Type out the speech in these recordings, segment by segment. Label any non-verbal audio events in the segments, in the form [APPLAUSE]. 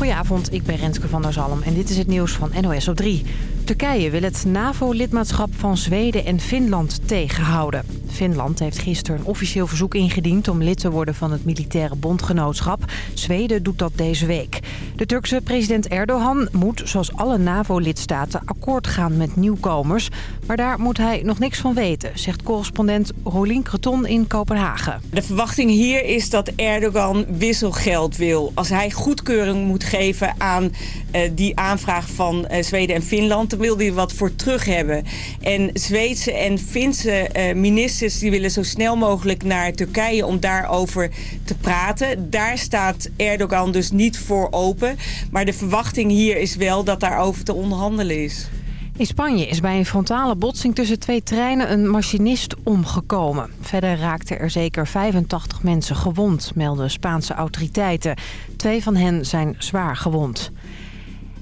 Goedenavond, ik ben Renske van der Zalm en dit is het nieuws van NOS op 3. Turkije wil het NAVO-lidmaatschap van Zweden en Finland tegenhouden. Finland heeft gisteren een officieel verzoek ingediend om lid te worden van het militaire bondgenootschap. Zweden doet dat deze week. De Turkse president Erdogan moet, zoals alle NAVO-lidstaten, akkoord gaan met nieuwkomers. Maar daar moet hij nog niks van weten, zegt correspondent Rolien Creton in Kopenhagen. De verwachting hier is dat Erdogan wisselgeld wil. Als hij goedkeuring moet geven aan uh, die aanvraag van uh, Zweden en Finland... dan wil hij wat voor terug hebben. En Zweedse en Finse uh, ministers die willen zo snel mogelijk naar Turkije... om daarover te praten. Daar staat Erdogan dus niet voor open. Maar de verwachting hier is wel dat daarover te onderhandelen is. In Spanje is bij een frontale botsing tussen twee treinen een machinist omgekomen. Verder raakten er zeker 85 mensen gewond, melden Spaanse autoriteiten. Twee van hen zijn zwaar gewond.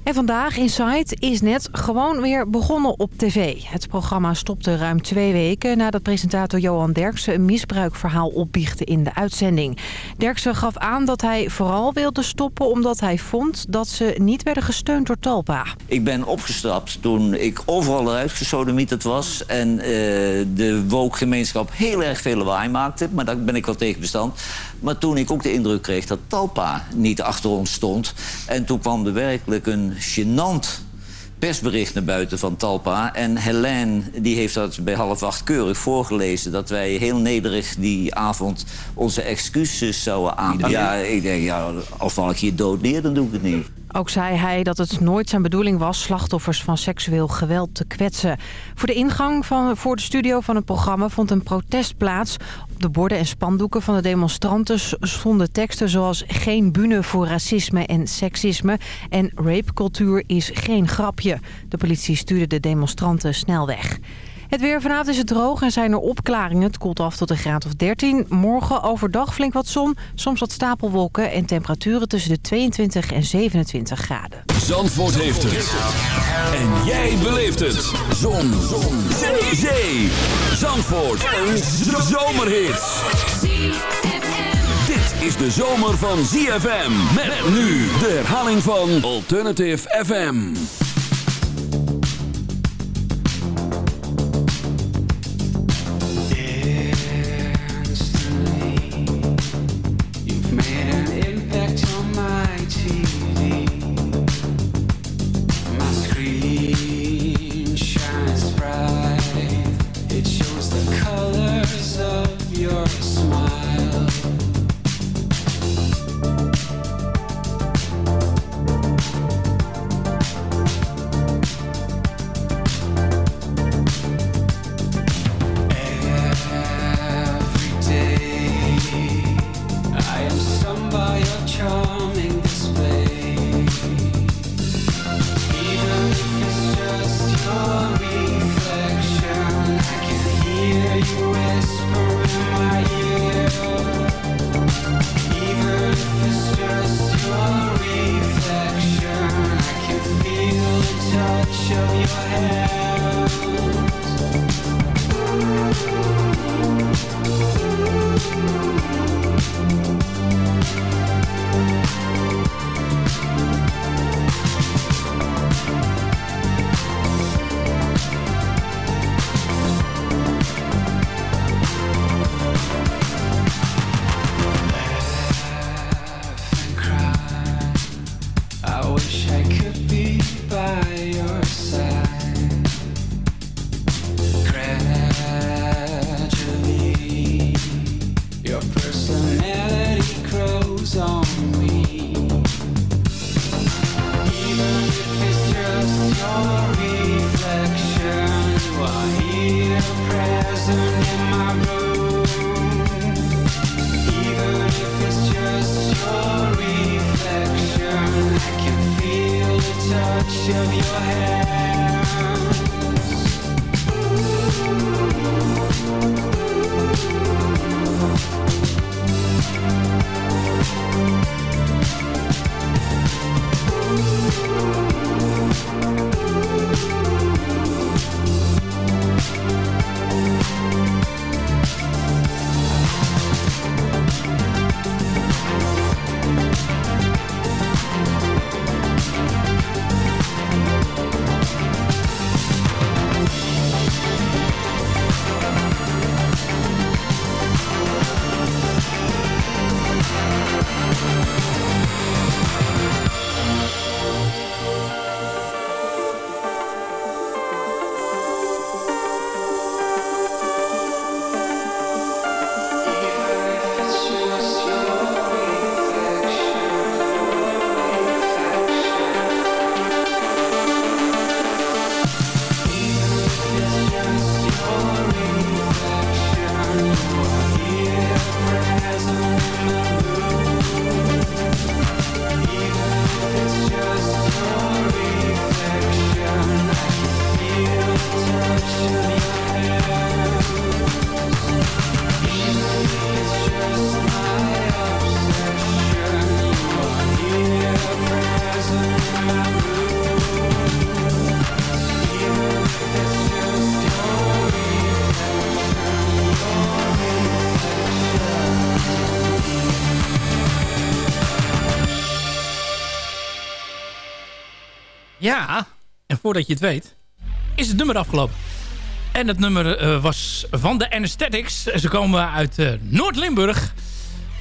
En vandaag Inside is net gewoon weer begonnen op tv. Het programma stopte ruim twee weken nadat presentator Johan Derksen een misbruikverhaal opbiechte in de uitzending. Derksen gaf aan dat hij vooral wilde stoppen omdat hij vond dat ze niet werden gesteund door Talpa. Ik ben opgestapt toen ik overal eruit gesodemieterd was en uh, de woke-gemeenschap heel erg veel lawaai maakte. Maar daar ben ik wel tegen bestand. Maar toen ik ook de indruk kreeg dat Talpa niet achter ons stond en toen kwam er werkelijk een gênant persbericht naar buiten van Talpa. En Helene die heeft dat bij half acht keurig voorgelezen... dat wij heel nederig die avond onze excuses zouden aanbieden. Ja, ik denk, ja, al val ik hier dood neer, dan doe ik het niet. Ook zei hij dat het nooit zijn bedoeling was slachtoffers van seksueel geweld te kwetsen. Voor de ingang van, voor de studio van het programma vond een protest plaats. Op de borden en spandoeken van de demonstranten stonden teksten zoals... geen bühne voor racisme en seksisme en rapecultuur is geen grapje. De politie stuurde de demonstranten snel weg. Het weer vanavond is het droog en zijn er opklaringen. Het koelt af tot een graad of 13. Morgen overdag flink wat zon, soms wat stapelwolken... en temperaturen tussen de 22 en 27 graden. Zandvoort heeft het. En jij beleeft het. Zon. zon. Zee. Zee. Zandvoort. Een zomerhit. Dit is de zomer van ZFM. Met nu de herhaling van Alternative FM. Ja, en voordat je het weet, is het nummer afgelopen. En het nummer uh, was van de Anesthetics. Ze komen uit uh, Noord-Limburg.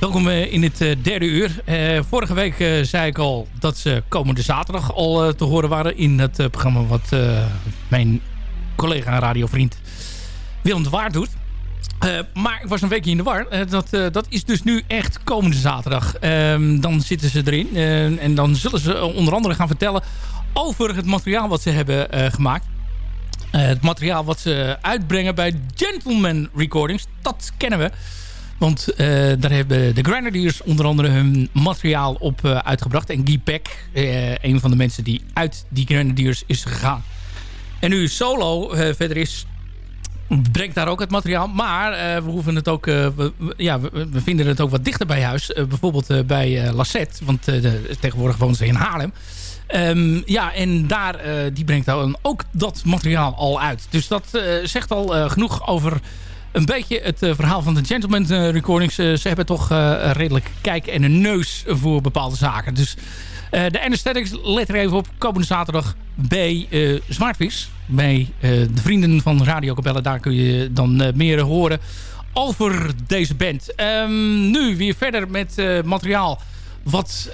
Welkom uh, in het derde uur. vorige week zei ik al dat ze komende zaterdag al te horen waren... in het programma wat mijn collega en radiovriend Willem de Waard doet. maar ik was een weekje in de war. dat, dat is dus nu echt komende zaterdag. Ehm, dan zitten ze erin. en dan zullen ze onder andere gaan vertellen over het materiaal wat ze hebben uh, gemaakt. Uh, het materiaal wat ze uitbrengen bij Gentleman Recordings. Dat kennen we. Want uh, daar hebben de Grenadiers onder andere hun materiaal op uitgebracht. En Guy Peck, een van de mensen die uit die Grenadiers is gegaan. En nu solo verder is, brengt daar ook het materiaal. Maar we hoeven het ook, we, ja, we, vinden het ook wat dichter bij huis. bijvoorbeeld bij Lassette, want tegenwoordig wonen ze in Haarlem. Um, ja, en daar, uh, die brengt dan ook dat materiaal al uit. Dus dat uh, zegt al uh, genoeg over een beetje het verhaal van de Gentleman Recordings. ze hebben toch redelijk kijk en een neus voor bepaalde zaken. Dus de Anesthetics, let er even op. Komende zaterdag bij Zwaardvis. Bij de vrienden van Radio Capelle. Daar kun je dan meer horen over deze band. Um, nu weer verder met materiaal wat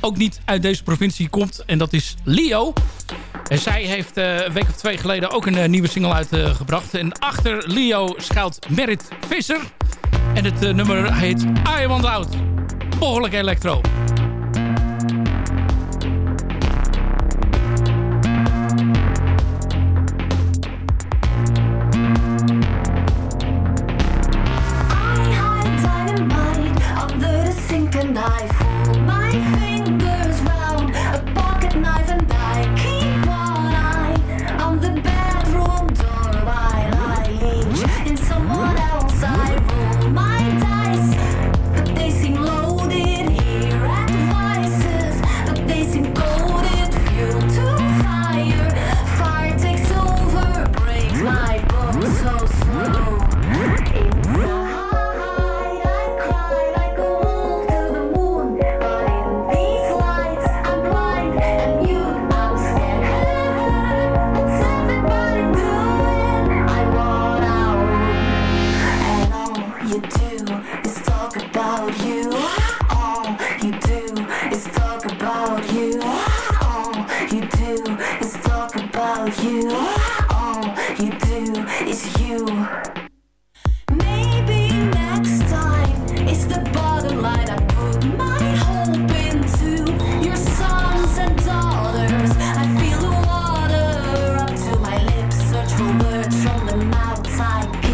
ook niet uit deze provincie komt. En dat is Leo. En zij heeft eh, een week of twee geleden ook een eh, nieuwe single uitgebracht. en achter Leo schuilt Merit Visser. En het eh, nummer heet I Want Out. Mogelijk electro. side.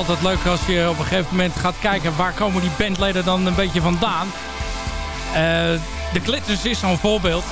Altijd leuk als je op een gegeven moment gaat kijken... waar komen die bandleden dan een beetje vandaan. Uh, de Glitters is zo'n voorbeeld.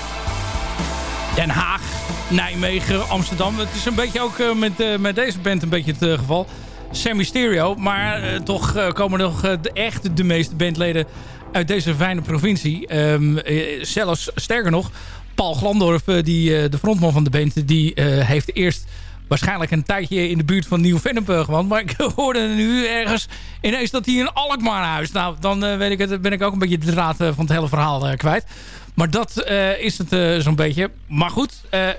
Den Haag, Nijmegen, Amsterdam. Het is een beetje ook uh, met, uh, met deze band een beetje het geval. Sammy Stereo. Maar toch komen nog echt de meeste bandleden uit deze fijne provincie. Um, zelfs sterker nog, Paul Glandorf, die, de frontman van de band... die heeft eerst waarschijnlijk een tijdje in de buurt van Nieuw-Vennep gewoond. Maar ik [LAUGHS] hoorde nu ergens ineens dat hij in Alkmaar huis. Nou, dan uh, weet ik het, ben ik ook een beetje de draad uh, van het hele verhaal kwijt. Maar dat is het zo'n beetje. Maar goed,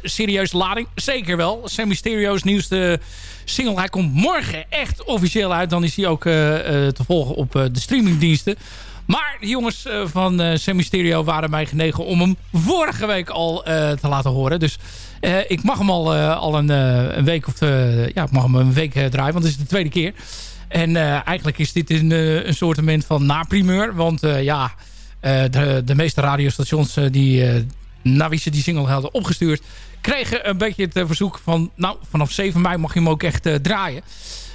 serieuze lading. Zeker wel. Sammy Stereo's nieuwste single. Hij komt morgen echt officieel uit. Dan is hij ook te volgen op de streamingdiensten. Maar de jongens van uh, Semi waren mij genegen om hem vorige week al te laten horen. Dus ik mag hem al, uh, al een, uh, een, week of ja, mag hem een week draaien, want het is de tweede keer. En eigenlijk is dit een, een soort van naprimeur. Want ja, de, de meeste radiostations die naar wie ze die single hadden opgestuurd... kregen een beetje het verzoek van... nou, vanaf 7 mei mag je hem ook echt draaien.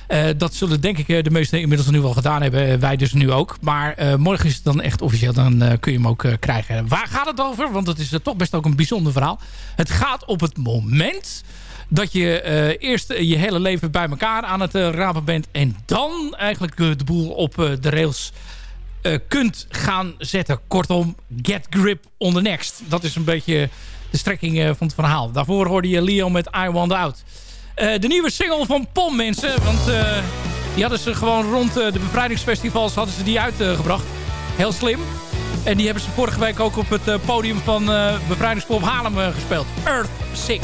Uh, dat zullen denk ik de meesten inmiddels nu al gedaan hebben. Wij dus nu ook. Maar morgen is het dan echt officieel. Dan kun je hem ook krijgen. Waar gaat het over? Want het is toch best ook een bijzonder verhaal. Het gaat op het moment dat je eerst je hele leven bij elkaar aan het rapen bent. En dan eigenlijk de boel op de rails kunt gaan zetten. Kortom, get grip on the next. Dat is een beetje de strekking van het verhaal. Daarvoor hoorde je Leo met I Want Out. Uh, de nieuwe single van Pom, mensen. Want uh, die hadden ze gewoon rond uh, de bevrijdingsfestivals hadden ze die uitgebracht. Heel slim. En die hebben ze vorige week ook op het podium van Bevrijdingspop Haarlem gespeeld. Earth Sick.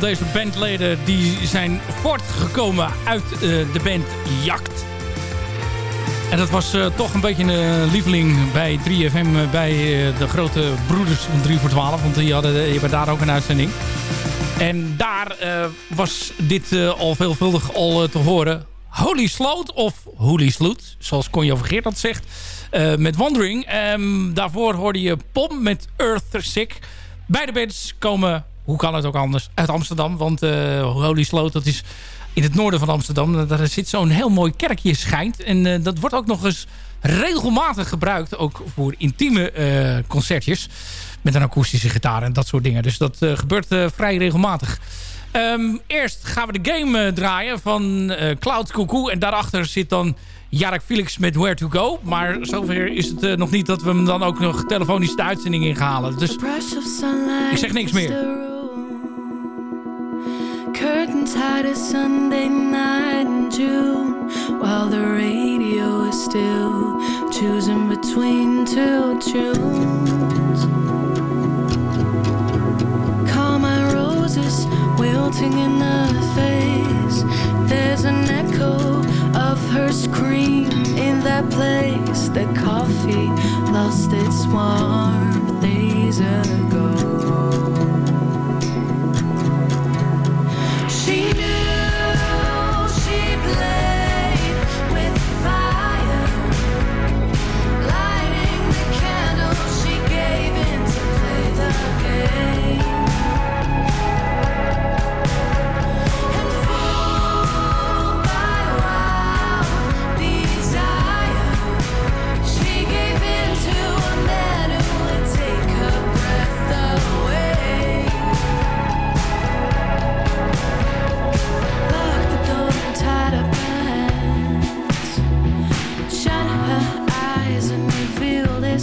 Deze bandleden die zijn voortgekomen uit uh, de band Jakt. En dat was uh, toch een beetje een lieveling bij 3FM, bij de grote broeders van 3 voor 12. Want die hadden, die hebben daar ook een uitzending. En daar was dit al veelvuldig al te horen. Holy Sloot of Holy Sloot, zoals Conjo Vergeert dat zegt. met Wandering. Um, daarvoor hoorde je Pom met Earth Sick. Beide bands komen hoe kan het ook anders, uit Amsterdam. Want Holy Sloot, dat is in het noorden van Amsterdam. Daar zit zo'n heel mooi kerkje schijnt. En uh, dat wordt ook nog eens regelmatig gebruikt. Ook voor intieme uh, concertjes. Met een akoestische gitaar en dat soort dingen. Dus dat gebeurt vrij regelmatig. Um, eerst gaan we de game draaien van Cloud Cuckoo. En daarachter zit dan Jarek Felix met Where to Go. Maar zover is het uh, nog niet dat we hem dan ook nog telefonisch de uitzending inhalen. Dus ik zeg niks meer. Curtains hide a Sunday night in June While the radio is still choosing between two tunes. Call my roses wilting in the face. There's an echo of her scream in that place The coffee lost its warmth days ago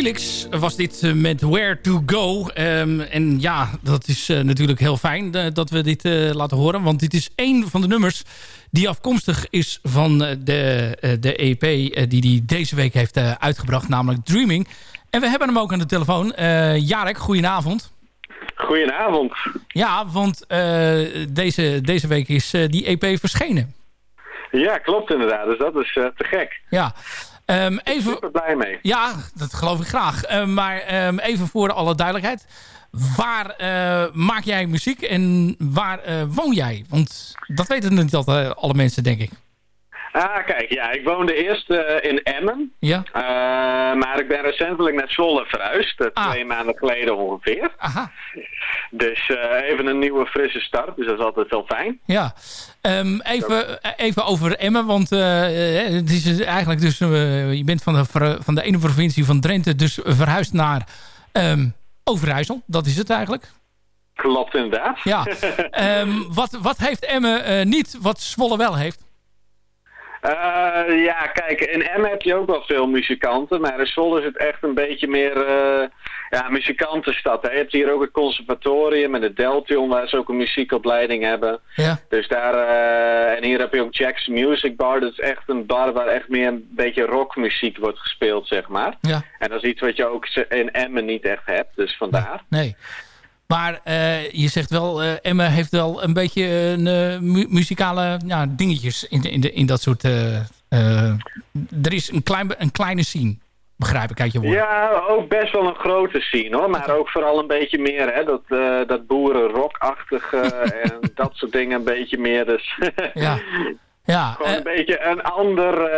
Felix was dit eh, met Where to Go. Um, en ja, dat is uh, natuurlijk heel fijn uh, dat we dit laten horen. Want dit is één van de nummers die afkomstig is van de, de EP... die hij deze week heeft uitgebracht, namelijk Dreaming. En we hebben hem ook aan de telefoon. Jarek, goedenavond. Goedenavond. Ja, want deze, deze week is die EP verschenen. Ja, klopt inderdaad. Dus dat is te gek. Ja, Um, even, Super blij mee. Ja, dat geloof ik graag. Uh, maar um, even voor alle duidelijkheid. Waar uh, maak jij muziek en waar uh, woon jij? Want dat weten niet altijd alle mensen, denk ik. Ah, kijk, ja, ik woonde eerst uh, in Emmen. Ja. Uh, maar ik ben recentelijk naar Zwolle verhuisd. Uh, ah. Twee maanden geleden ongeveer. Aha. Dus even een nieuwe frisse start. Dus dat is altijd wel fijn. Ja. Um, even, even over Emmen. Want het is eigenlijk dus... je bent van de, van de ene provincie van Drenthe dus verhuisd naar um, Overijssel. Dat is het eigenlijk. Klopt inderdaad. Ja. um, [LAUGHS] wat, wat heeft Emmen niet wat Zwolle wel heeft? Uh, ja, kijk, in M heb je ook wel veel muzikanten, maar in Zwolle is het echt een beetje meer uh, ja, muzikantenstad. Hè. Je hebt hier ook het conservatorium en de Deltion, waar ze ook een muziekopleiding hebben. Ja. Dus daar, uh, en hier heb je ook Jack's Music Bar. Dat is echt een bar waar echt meer een beetje rockmuziek wordt gespeeld, zeg maar. Ja. En dat is iets wat je ook in Emmen niet echt hebt, dus vandaar. Nee. Maar uh, je zegt wel, uh, Emma heeft wel een beetje een, uh, mu muzikale ja, dingetjes in, in, de, in dat soort... er is een, klein, een kleine scene, begrijp ik uit je woorden. Ja, ook best wel een grote scene hoor. Maar ook vooral een beetje meer, hè, dat, dat boerenrockachtige [LAUGHS] en dat soort dingen een beetje meer. Dus ja. [LAUGHS] Ja, Gewoon een beetje een ander,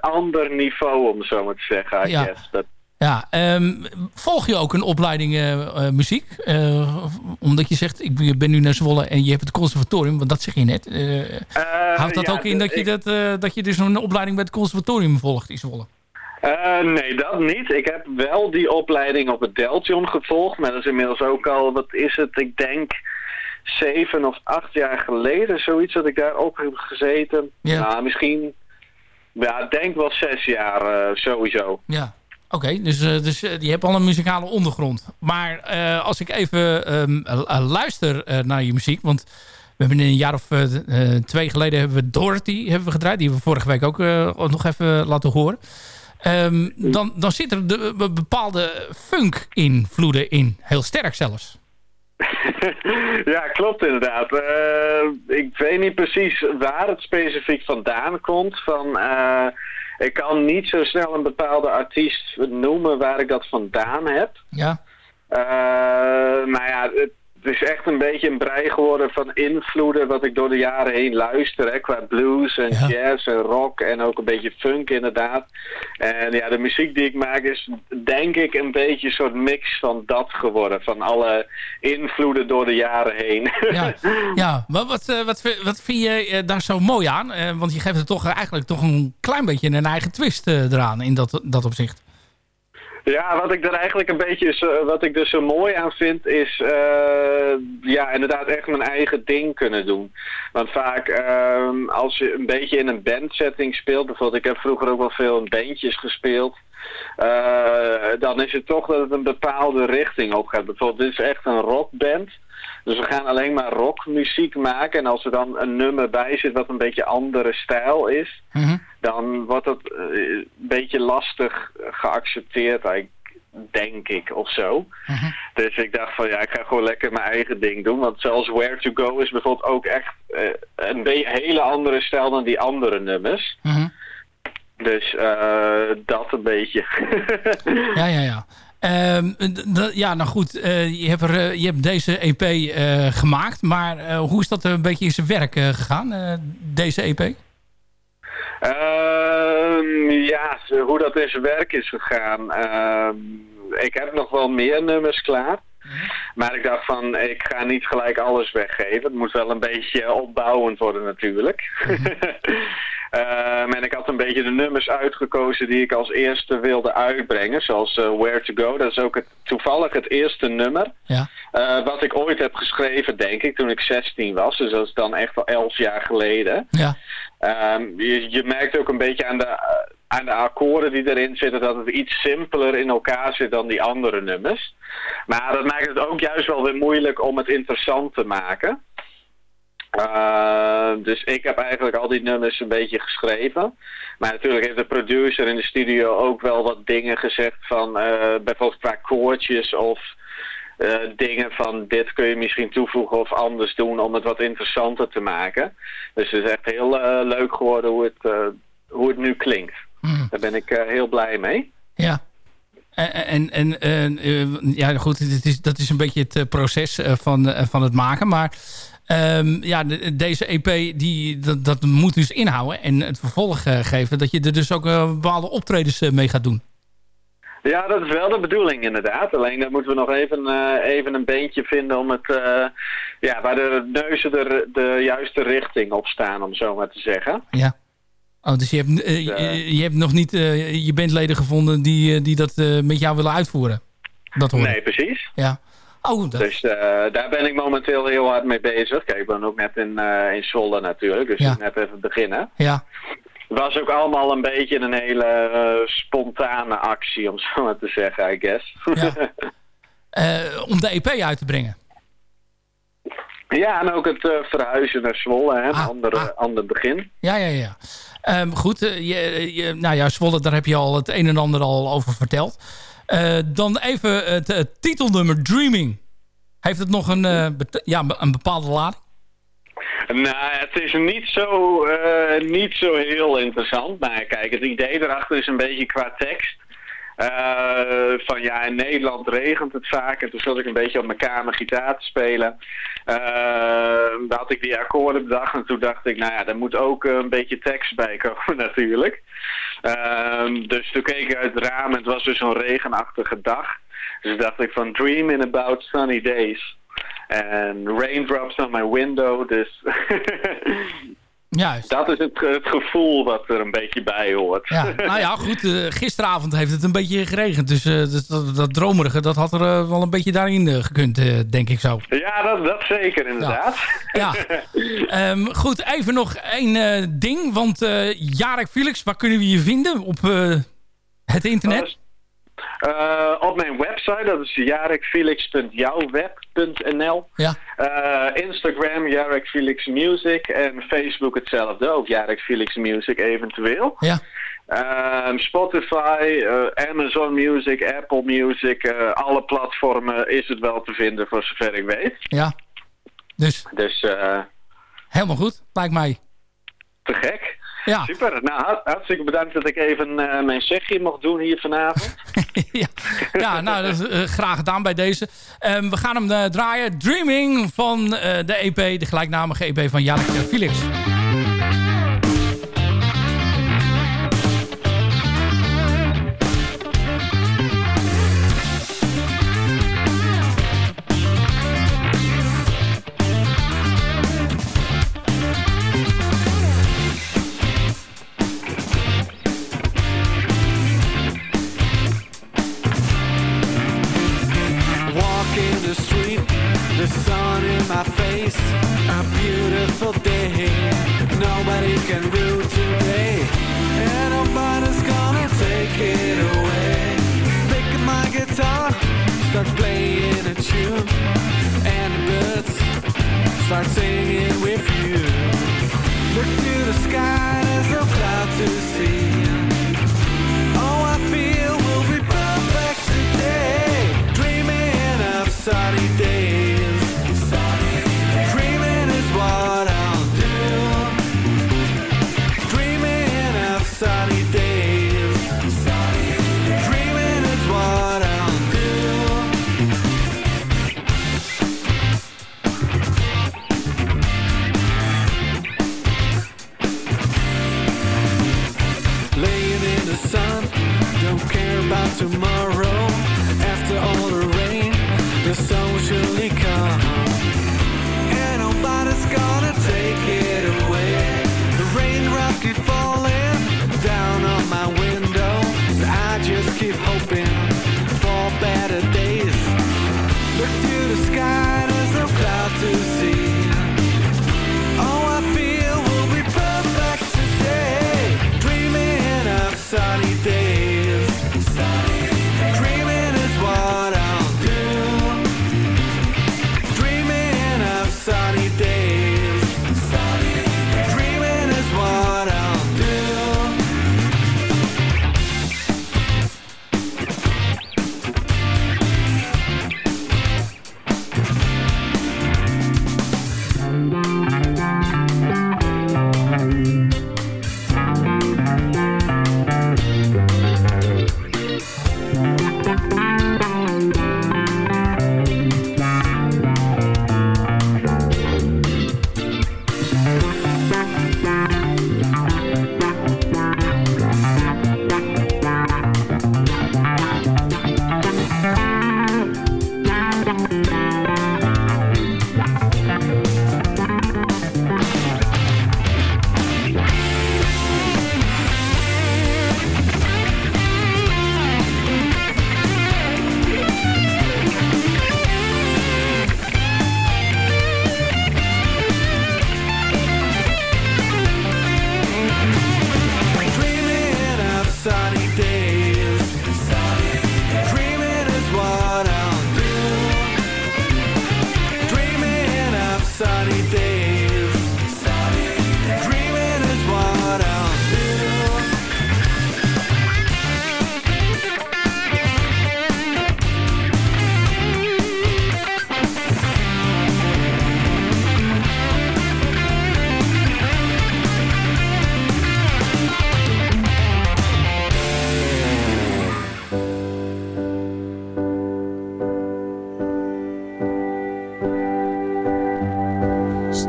ander niveau, om zo maar te zeggen. I ja. guess. Dat, ja, um, volg je ook een opleiding uh, uh, muziek? Uh, omdat je zegt, ik ben nu naar Zwolle en je hebt het conservatorium, want dat zeg je net. houdt dat ja, ook in dat je, dat, dat je dus een opleiding bij het conservatorium volgt in Zwolle? nee, dat niet. Ik heb wel die opleiding op het Deltion gevolgd, maar dat is inmiddels ook al, wat is het, ik denk zeven of acht jaar geleden, zoiets dat ik daar ook heb gezeten. Ja. Nou, misschien, ja, denk wel zes jaar sowieso. Ja. Oké, okay, dus, uh, dus uh, je hebt al een muzikale ondergrond. Maar uh, als ik even um, luister naar je muziek... want we hebben een jaar of twee geleden hebben we Dorothy hebben we gedraaid... die we vorige week ook nog even laten horen. Um, dan, dan zit er de, bepaalde funk-invloeden in. Heel sterk zelfs. [LAUGHS] ja, klopt inderdaad. ik weet niet precies waar het specifiek vandaan komt. Van ik kan niet zo snel een bepaalde artiest noemen waar ik dat vandaan heb. Ja. Uh, maar ja, het, het is echt een beetje een brei geworden van invloeden wat ik door de jaren heen luister. Hè, qua blues en Ja. jazz en rock en ook een beetje funk inderdaad. En ja, de muziek die ik maak is denk ik een beetje een soort mix van dat geworden. Van alle invloeden door de jaren heen. Ja, [LAUGHS] ja maar wat, eh, wat, vind- wat vind je eh, daar zo mooi aan? Eh, want je geeft er toch eigenlijk toch een klein beetje een eigen twist eh, eraan in dat, dat opzicht. Ja, wat ik er eigenlijk een beetje, is, wat ik er zo mooi aan vind, is eh, ja, inderdaad echt mijn eigen ding kunnen doen. Want vaak ehm, als je een beetje in een bandsetting speelt, bijvoorbeeld ik heb vroeger ook wel veel in bandjes gespeeld, eh, dan is het toch dat het een bepaalde richting op gaat. Bijvoorbeeld dit is echt een rockband. Dus we gaan alleen maar rockmuziek maken. En als er dan een nummer bij zit wat een beetje andere stijl is, Mhm. dan wordt dat eh, een beetje lastig geaccepteerd, eigenlijk, denk ik, of zo. Mhm. Dus ik dacht van ja, ik ga gewoon lekker mijn eigen ding doen. Want zelfs Where to Go is bijvoorbeeld ook echt eh, een hele andere stijl dan die andere nummers. Mhm. Dus eh, dat een beetje. [LAUGHS] Ja, ja, ja. Ehm, ja, nou goed, eh, je, hebt er, eh, je hebt deze EP eh, gemaakt, maar hoe is dat een beetje in zijn werk gegaan, deze EP? Ehm, ja, hoe dat in zijn werk is gegaan. Ehm, ik heb nog wel meer nummers klaar. Maar ik dacht van, ik ga niet gelijk alles weggeven. Het moet wel een beetje opbouwend worden natuurlijk. [LAUGHS] Ehm, en ik had een beetje de nummers uitgekozen die ik als eerste wilde uitbrengen. Zoals eh, Where to Go. Dat is ook het, toevallig het eerste nummer. Ja. eh, wat ik ooit heb geschreven, denk ik, toen ik 16 was. Dus dat is dan echt al 11 jaar geleden. Ja. Ehm, je, je merkt ook een beetje aan de, aan de akkoorden die erin zitten dat het iets simpeler in elkaar zit dan die andere nummers. Maar dat maakt het ook juist wel weer moeilijk om het interessant te maken. Uh, dus ik heb eigenlijk al die nummers een beetje geschreven. Maar natuurlijk heeft de producer in de studio ook wel wat dingen gezegd van uh, bijvoorbeeld qua koortjes of uh, dingen van dit kun je misschien toevoegen of anders doen om het wat interessanter te maken. Dus het is echt heel leuk geworden hoe het, hoe het nu klinkt. Mm. Daar ben ik heel blij mee. Ja. En, en, en ja, goed, het is, dat is een beetje het proces van, van het maken. Maar Um, ja, deze EP die, dat, dat, moet dus inhouden en het vervolg uh, geven... dat je er dus ook uh, bepaalde optredens uh, mee gaat doen. Ja, dat is wel de bedoeling inderdaad. Alleen dan moeten we nog even, even een beentje vinden om het... ja, waar de neuzen de, de juiste richting op staan, om zo maar te zeggen. Ja. Oh, dus je hebt, je, je, hebt nog niet je bandleden gevonden die, die dat met jou willen uitvoeren? Dat hoor. Nee, precies. Ja. Oh, Dus uh, daar ben ik momenteel heel hard mee bezig. Kijk, ik ben ook net in, uh, in Zwolle natuurlijk, dus ja. net even beginnen. Ja. Het was ook allemaal een beetje een hele uh, spontane actie, om zo maar te zeggen, I guess. Ja. [LAUGHS] om de EP uit te brengen. Ja, en ook het verhuizen naar Zwolle, hè, ah, een ander, ah. ander begin. Ja, ja, ja. Um, goed, je, je, nou ja, Zwolle, daar heb je al het een en ander al over verteld. Uh, dan even het, titelnummer Dreaming. Heeft het nog een, uh, ja, een bepaalde lading? Nou, het is niet zo, uh, niet zo heel interessant. Maar kijk, het idee erachter is een beetje qua tekst. Uh, van ja, in Nederland regent het vaak. En toen zat ik een beetje op mijn kamer gitaar te spelen. Uh, daar had ik die akkoorden bedacht. En toen dacht ik, nou ja, daar moet ook een beetje tekst bij komen [LAUGHS] natuurlijk. Uh, dus toen keek ik uit het raam en het was dus zo'n regenachtige dag. Dus dacht ik van dreaming about sunny days. En raindrops on my window. Dus [LAUGHS] Juist. Dat is het, het, gevoel wat er een beetje bij hoort. Ja, [LAUGHS] nou ja, goed. Uh, gisteravond heeft het een beetje geregend. Dus uh, dat, dat, dromerige, dat had er uh, wel een beetje daarin gekund, denk ik zo. Ja, dat, dat zeker inderdaad. Ja. ja. Um, [LAUGHS] goed, even nog één ding. Want Jarek Felix, waar kunnen we je vinden op het internet? Uh, op mijn website, dat is jarekfelix.jouwweb.nl. Ja. Uh, Instagram, Jarek Felix Music. En Facebook hetzelfde, ook Jarek Felix Music eventueel. Ja. Uh, Spotify, uh, Amazon Music, Apple Music, alle platformen is het wel te vinden voor zover ik weet. Ja. Dus, dus helemaal goed, lijkt mij. Te gek. Ja. Super. Nou, hartstikke bedankt dat ik even uh, mijn zegje mocht doen hier vanavond. [LAUGHS] ja. ja, nou, dat is, uh, graag gedaan bij deze. Um, we gaan hem uh, draaien. Dreaming van de EP, de gelijknamige EP van Jannik Felix.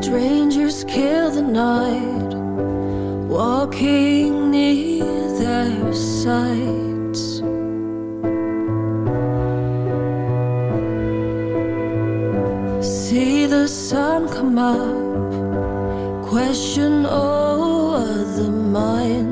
Strangers kill the night, walking near their sights. See the sun come up, question all other minds.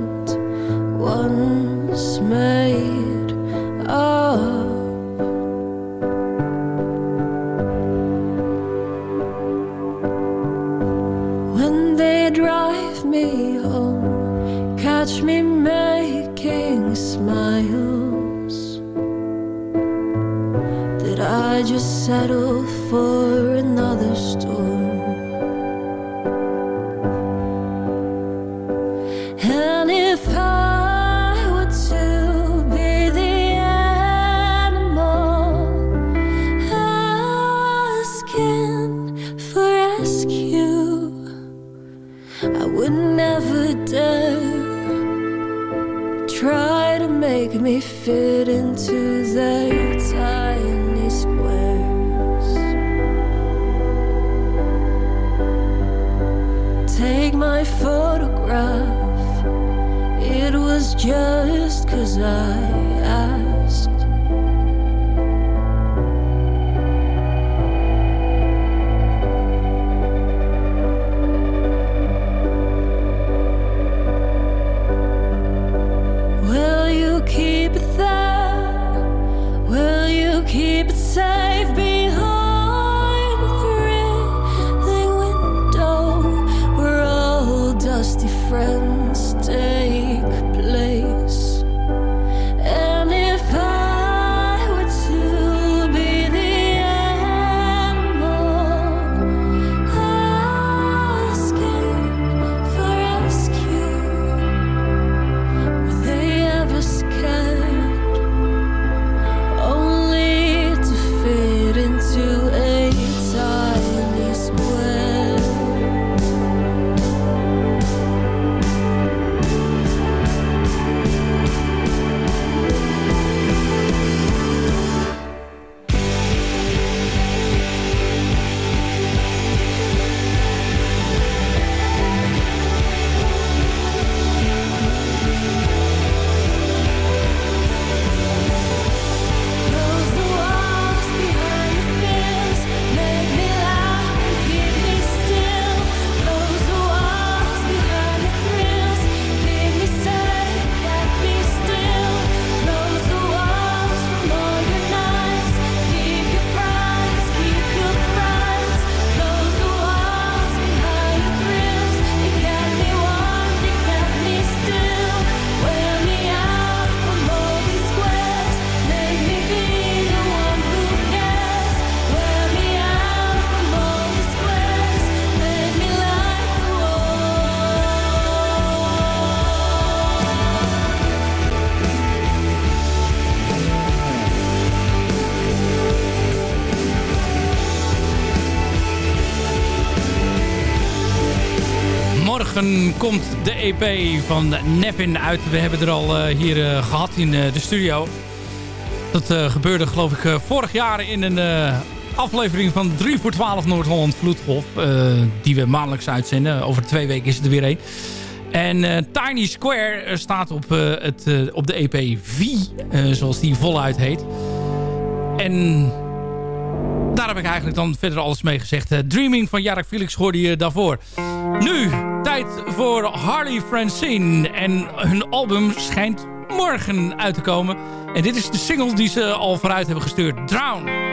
Komt de EP van Nevin uit. We hebben er al eh, hier eh, gehad in eh, de studio. Dat gebeurde geloof ik vorig jaar in een aflevering van 3 voor 12 Noord-Holland Vloedgolf. die we maandelijks uitzenden. Over twee weken is het er weer één. En Tiny Square staat op, het, op de EP V, zoals die voluit heet. En daar heb ik eigenlijk dan verder alles mee gezegd. Dreaming van Jarek Felix hoorde je daarvoor. Nu, tijd voor Harley Francine. En hun album schijnt morgen uit te komen. En dit is de single die ze al vooruit hebben gestuurd. Drown.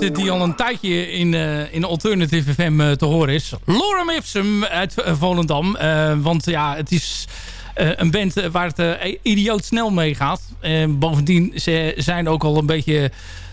Band die al een tijdje in, eh, in Alternative FM eh, te horen is. Lorem Ipsum uit eh, Volendam. Eh, want ja, het is eh, een band eh, waar het eh, idioot snel mee gaat. En bovendien, ze zijn ook al een beetje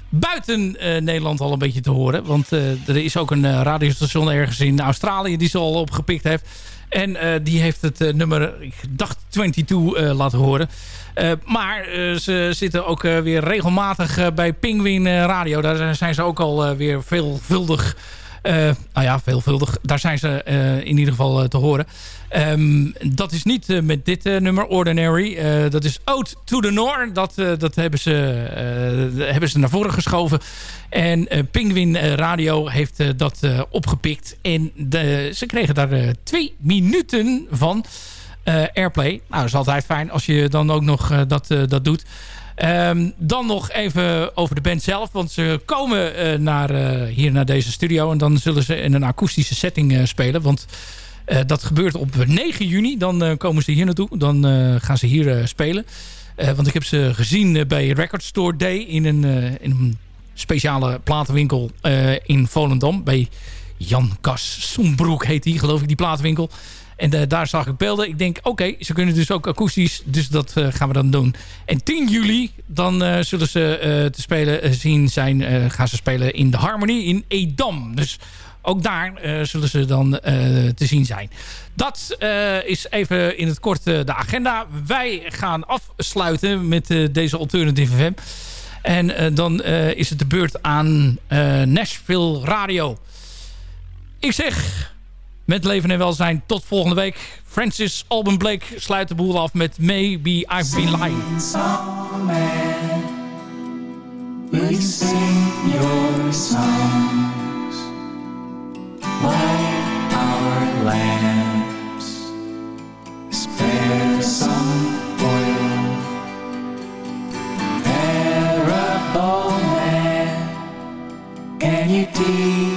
buiten eh, Nederland al een beetje te horen. Want eh, er is ook een eh, radiostation ergens in Australië die ze al opgepikt heeft. En eh, die heeft het eh, nummer, ik dacht 22, eh, laten horen. Eh, maar eh, ze zitten ook eh, weer regelmatig bij Penguin Radio. Daar zijn ze ook al weer veelvuldig... nou ja, veelvuldig. Daar zijn ze in ieder geval te horen. Ehm, dat is niet met dit nummer, Ordinary. Dat is Ode to the North. Dat, dat hebben, ze, hebben ze naar voren geschoven. En Penguin Radio heeft dat opgepikt. En de, ze kregen daar twee minuten van airplay. Nou, dat is altijd fijn als je dan ook nog eh, dat, eh, dat doet. Ehm, dan nog even over de band zelf. Want ze komen eh, naar, eh, hier naar deze studio. En dan zullen ze in een akoestische setting eh, spelen. Want eh, dat gebeurt op 9 juni. Dan eh, komen ze hier naartoe. Dan eh, gaan ze hier eh, spelen. Eh, want ik heb ze gezien eh, bij Record Store Day. In een, eh, in een speciale platenwinkel eh, in Volendam. Bij Jan Kas Soembroek heet die, geloof ik, die platenwinkel. En eh, daar zag ik beelden. Ik denk, oké, ze kunnen dus ook akoestisch. Dus dat eh, gaan we dan doen. En 10 juli, dan eh, zullen ze te spelen zien zijn... gaan ze spelen in de Harmony in Edam. Dus ook daar zullen ze dan te zien zijn. Dat is even in het kort de agenda. Wij gaan afsluiten met deze Alternative FM. En dan is het de beurt aan Nashville Radio. Ik zeg met leven en welzijn tot volgende week. Francis Alban Blake sluit de boel af met Maybe I've Been Lying. Will you sing your songs? Light our lamps. Spare some oil. Parable man, can you teach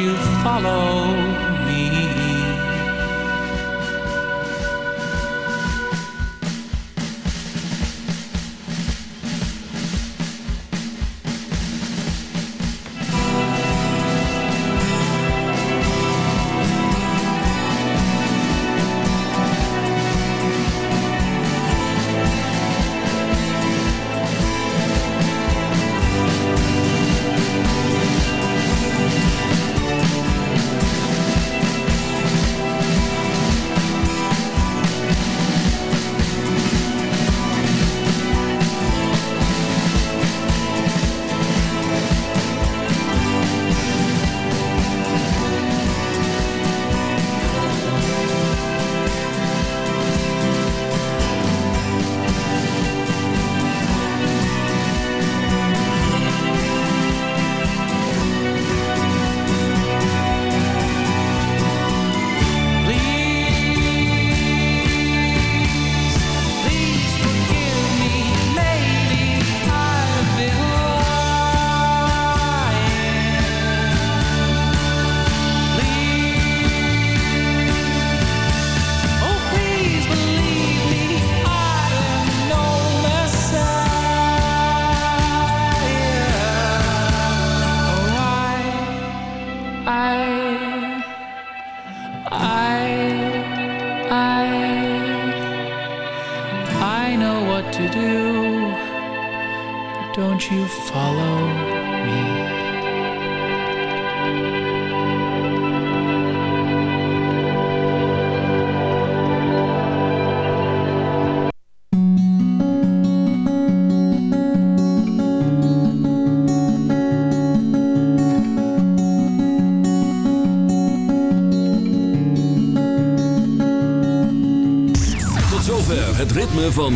you follow